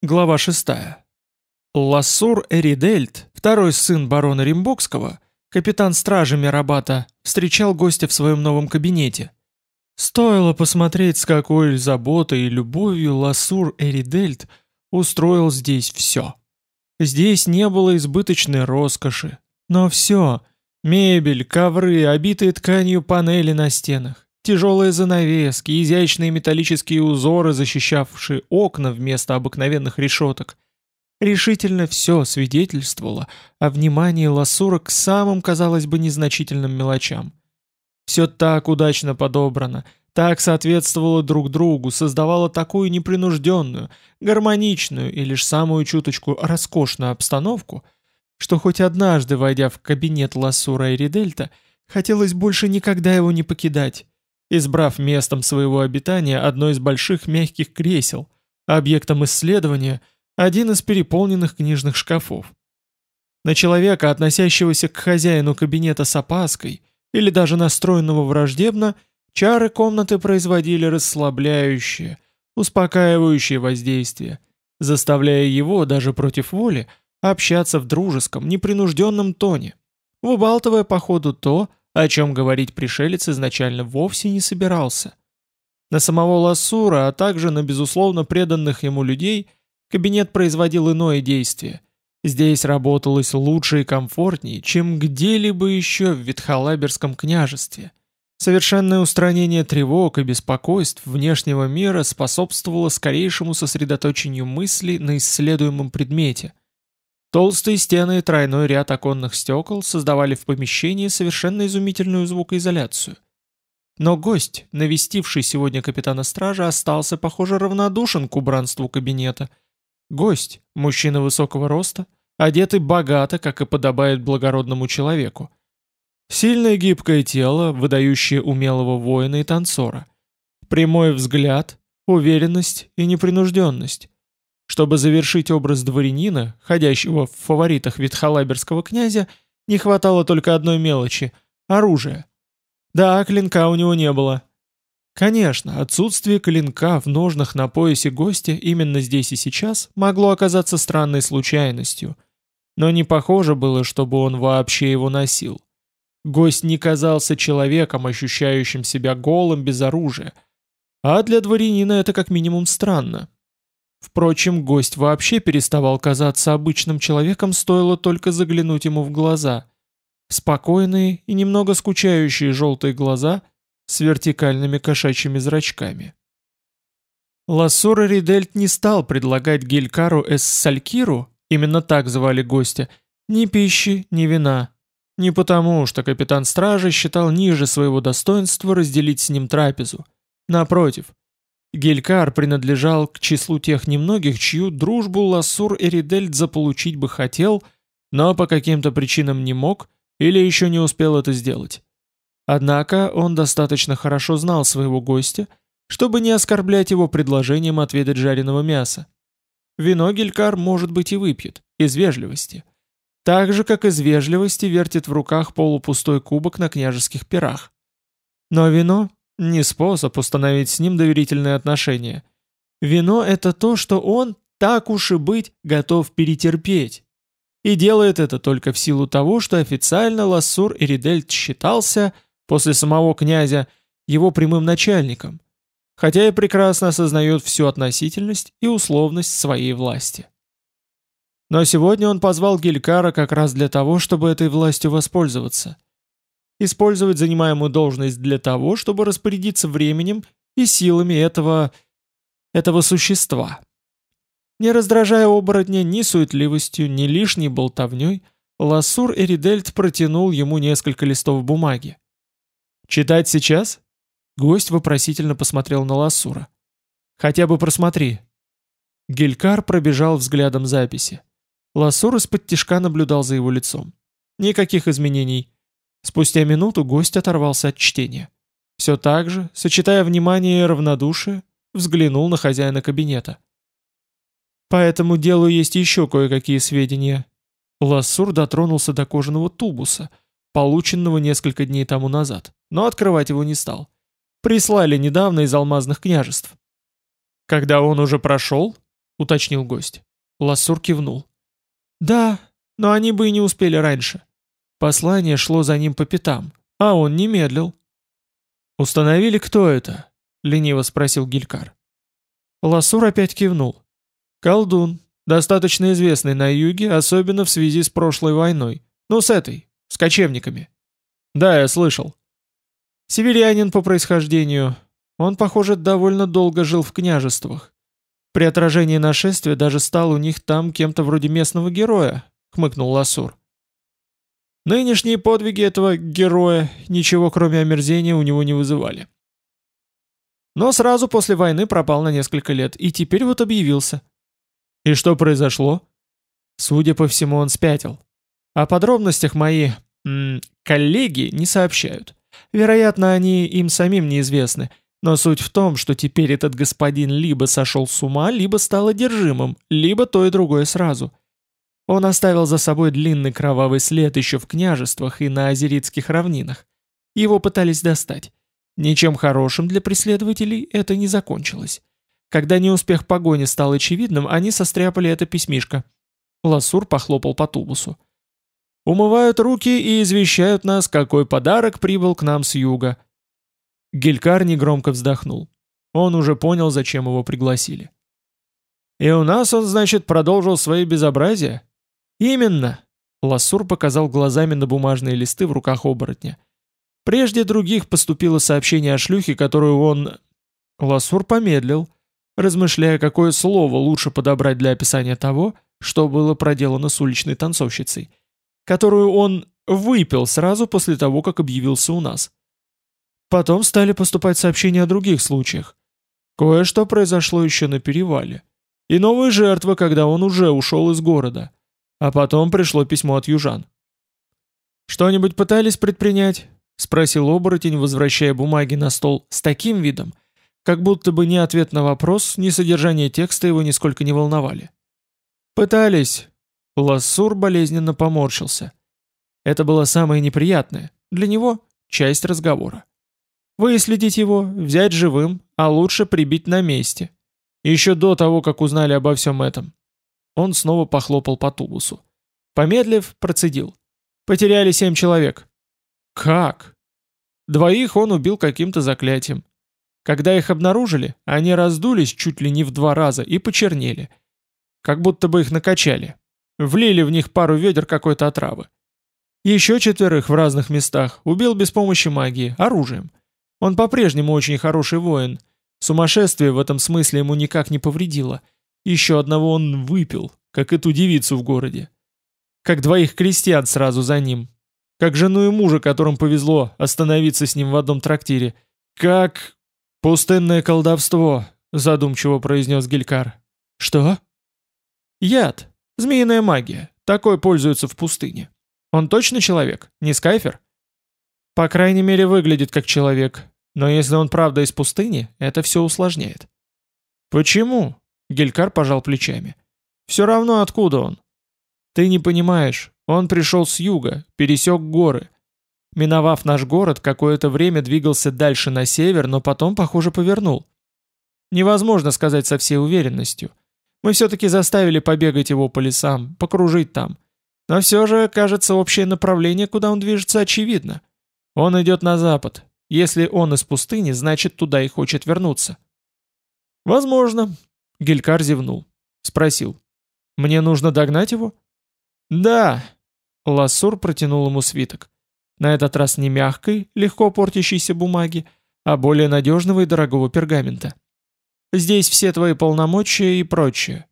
Глава 6. Лассур Эридельт, второй сын барона Римбокского, капитан стражи Мирабата, встречал гостя в своем новом кабинете. Стоило посмотреть, с какой заботой и любовью Лассур Эридельт устроил здесь все. Здесь не было избыточной роскоши, но все — мебель, ковры, обитые тканью панели на стенах, Тяжелые занавески, изящные металлические узоры, защищавшие окна вместо обыкновенных решеток. Решительно все свидетельствовало о внимании Лассура к самым, казалось бы, незначительным мелочам. Все так удачно подобрано, так соответствовало друг другу, создавало такую непринужденную, гармоничную и лишь самую чуточку роскошную обстановку, что хоть однажды, войдя в кабинет Лассура и Ридельта, хотелось больше никогда его не покидать избрав местом своего обитания одно из больших мягких кресел, объектом исследования – один из переполненных книжных шкафов. На человека, относящегося к хозяину кабинета с опаской или даже настроенного враждебно, чары комнаты производили расслабляющее, успокаивающее воздействие, заставляя его, даже против воли, общаться в дружеском, непринужденном тоне, выбалтывая по ходу то, о чем говорить пришелец изначально вовсе не собирался. На самого Лассура, а также на безусловно преданных ему людей, кабинет производил иное действие. Здесь работалось лучше и комфортнее, чем где-либо еще в Витхалаберском княжестве. Совершенное устранение тревог и беспокойств внешнего мира способствовало скорейшему сосредоточению мысли на исследуемом предмете – Толстые стены и тройной ряд оконных стекол создавали в помещении совершенно изумительную звукоизоляцию. Но гость, навестивший сегодня капитана стражи, остался, похоже, равнодушен к убранству кабинета. Гость, мужчина высокого роста, одетый богато, как и подобает благородному человеку. Сильное гибкое тело, выдающее умелого воина и танцора. Прямой взгляд, уверенность и непринужденность. Чтобы завершить образ дворянина, ходящего в фаворитах Витхалаберского князя, не хватало только одной мелочи — оружия. Да, клинка у него не было. Конечно, отсутствие клинка в ножнах на поясе гостя именно здесь и сейчас могло оказаться странной случайностью. Но не похоже было, чтобы он вообще его носил. Гость не казался человеком, ощущающим себя голым без оружия. А для дворянина это как минимум странно. Впрочем, гость вообще переставал казаться обычным человеком, стоило только заглянуть ему в глаза. Спокойные и немного скучающие желтые глаза с вертикальными кошачьими зрачками. Лассура Ридельт не стал предлагать Гелькару Эссалькиру, именно так звали гостя, ни пищи, ни вина. Не потому, что капитан стражи считал ниже своего достоинства разделить с ним трапезу. Напротив, Гелькар принадлежал к числу тех немногих, чью дружбу Лассур Эридельд заполучить бы хотел, но по каким-то причинам не мог или еще не успел это сделать. Однако он достаточно хорошо знал своего гостя, чтобы не оскорблять его предложением отведать жареного мяса. Вино Гелькар, может быть, и выпьет, из вежливости. Так же, как из вежливости вертит в руках полупустой кубок на княжеских пирах. Но вино не способ установить с ним доверительные отношения. Вино — это то, что он, так уж и быть, готов перетерпеть. И делает это только в силу того, что официально Лассур Иридельт считался, после самого князя, его прямым начальником, хотя и прекрасно осознает всю относительность и условность своей власти. Но сегодня он позвал Гелькара как раз для того, чтобы этой властью воспользоваться — использовать занимаемую должность для того, чтобы распорядиться временем и силами этого... этого существа. Не раздражая оборотня ни суетливостью, ни лишней болтовней, Лассур Эридельт протянул ему несколько листов бумаги. «Читать сейчас?» Гость вопросительно посмотрел на Лассура. «Хотя бы просмотри». Гелькар пробежал взглядом записи. Лассур из-под тишка наблюдал за его лицом. Никаких изменений. Спустя минуту гость оторвался от чтения. Все так же, сочетая внимание и равнодушие, взглянул на хозяина кабинета. «По этому делу есть еще кое-какие сведения». Лассур дотронулся до кожаного тубуса, полученного несколько дней тому назад, но открывать его не стал. Прислали недавно из алмазных княжеств. Когда он уже прошел, — уточнил гость. Лассур кивнул. «Да, но они бы и не успели раньше. Послание шло за ним по пятам, а он не медлил». «Установили, кто это?» — лениво спросил Гилькар. Лассур опять кивнул. «Колдун, достаточно известный на юге, особенно в связи с прошлой войной. Ну, с этой, с кочевниками». «Да, я слышал». «Северянин по происхождению. Он, похоже, довольно долго жил в княжествах. При отражении нашествия даже стал у них там кем-то вроде местного героя», — хмыкнул Ласур. Нынешние подвиги этого героя ничего кроме омерзения у него не вызывали. Но сразу после войны пропал на несколько лет, и теперь вот объявился. И что произошло? Судя по всему, он спятил. О подробностях мои м, коллеги не сообщают. Вероятно, они им самим неизвестны, но суть в том, что теперь этот господин либо сошел с ума, либо стал одержимым, либо то и другое сразу. Он оставил за собой длинный кровавый след еще в княжествах и на Азеритских равнинах. Его пытались достать. Ничем хорошим для преследователей это не закончилось. Когда неуспех погони стал очевидным, они состряпали это письмишко. Ласур похлопал по тубусу. «Умывают руки и извещают нас, какой подарок прибыл к нам с юга. Гелькар негромко вздохнул. Он уже понял, зачем его пригласили. «И у нас он, значит, продолжил свои безобразия?» «Именно!» Лассур показал глазами на бумажные листы в руках оборотня. Прежде других поступило сообщение о шлюхе, которую он... Лассур помедлил, размышляя, какое слово лучше подобрать для описания того, что было проделано с уличной танцовщицей, которую он выпил сразу после того, как объявился у нас. Потом стали поступать сообщения о других случаях. Кое-что произошло еще на перевале. И новые жертвы, когда он уже ушел из города. А потом пришло письмо от южан. «Что-нибудь пытались предпринять?» — спросил оборотень, возвращая бумаги на стол с таким видом, как будто бы ни ответ на вопрос, ни содержание текста его нисколько не волновали. «Пытались». Лассур болезненно поморщился. Это было самое неприятное. Для него — часть разговора. Выследить его, взять живым, а лучше прибить на месте. Еще до того, как узнали обо всем этом. Он снова похлопал по тубусу. Помедлив, процедил. Потеряли семь человек. Как? Двоих он убил каким-то заклятием. Когда их обнаружили, они раздулись чуть ли не в два раза и почернели. Как будто бы их накачали. Влили в них пару ведер какой-то отравы. Еще четверых в разных местах убил без помощи магии, оружием. Он по-прежнему очень хороший воин. Сумасшествие в этом смысле ему никак не повредило. Еще одного он выпил, как и ту девицу в городе. Как двоих крестьян сразу за ним. Как жену и мужа, которым повезло остановиться с ним в одном трактире. Как... «Пустынное колдовство», — задумчиво произнес Гелькар. «Что?» «Яд. Змеиная магия. Такой пользуются в пустыне. Он точно человек? Не скайфер?» По крайней мере, выглядит как человек. Но если он правда из пустыни, это все усложняет. Почему? Гелькар пожал плечами. Все равно откуда он? Ты не понимаешь. Он пришел с юга, пересек горы. Миновав наш город, какое-то время двигался дальше на север, но потом, похоже, повернул. Невозможно сказать со всей уверенностью. Мы все-таки заставили побегать его по лесам, покружить там. Но все же, кажется, общее направление, куда он движется, очевидно. Он идет на запад. Если он из пустыни, значит, туда и хочет вернуться. Возможно. Гелькар зевнул. Спросил. Мне нужно догнать его? Да. Лассур протянул ему свиток. На этот раз не мягкой, легко портящейся бумаги, а более надежного и дорогого пергамента. Здесь все твои полномочия и прочее.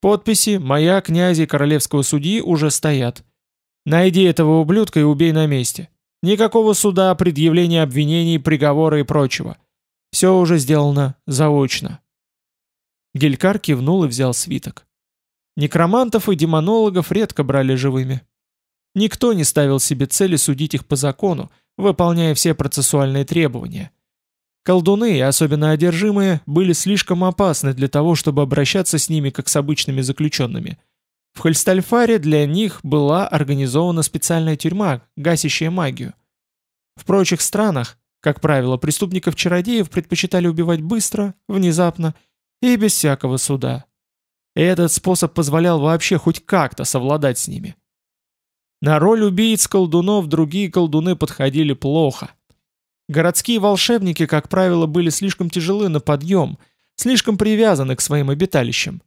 Подписи «Моя, князя и королевского судьи» уже стоят. Найди этого ублюдка и убей на месте. Никакого суда, предъявления обвинений, приговора и прочего. Все уже сделано заочно. Гелькар кивнул и взял свиток. Некромантов и демонологов редко брали живыми. Никто не ставил себе цели судить их по закону, выполняя все процессуальные требования. Колдуны, особенно одержимые, были слишком опасны для того, чтобы обращаться с ними как с обычными заключенными – в Хольстальфаре для них была организована специальная тюрьма, гасящая магию. В прочих странах, как правило, преступников-чародеев предпочитали убивать быстро, внезапно и без всякого суда. и этот способ позволял вообще хоть как-то совладать с ними. На роль убийц-колдунов другие колдуны подходили плохо. Городские волшебники, как правило, были слишком тяжелы на подъем, слишком привязаны к своим обиталищам.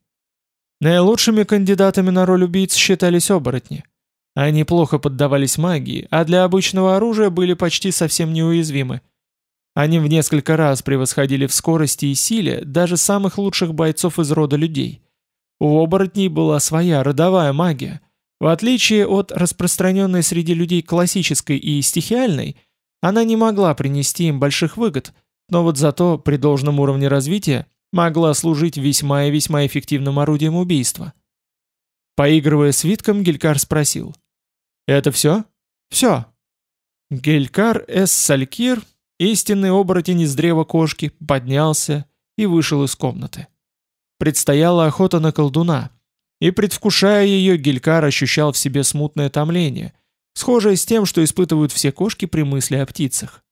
Наилучшими кандидатами на роль убийц считались оборотни. Они плохо поддавались магии, а для обычного оружия были почти совсем неуязвимы. Они в несколько раз превосходили в скорости и силе даже самых лучших бойцов из рода людей. У оборотней была своя родовая магия. В отличие от распространенной среди людей классической и стихиальной, она не могла принести им больших выгод, но вот зато при должном уровне развития могла служить весьма и весьма эффективным орудием убийства. Поигрывая свитком, Гелькар спросил. «Это все?» «Все». Гелькар Эс Салькир Истинный оборотень из древа кошки поднялся и вышел из комнаты. Предстояла охота на колдуна, и, предвкушая ее, Гелькар ощущал в себе смутное томление, схожее с тем, что испытывают все кошки при мысли о птицах.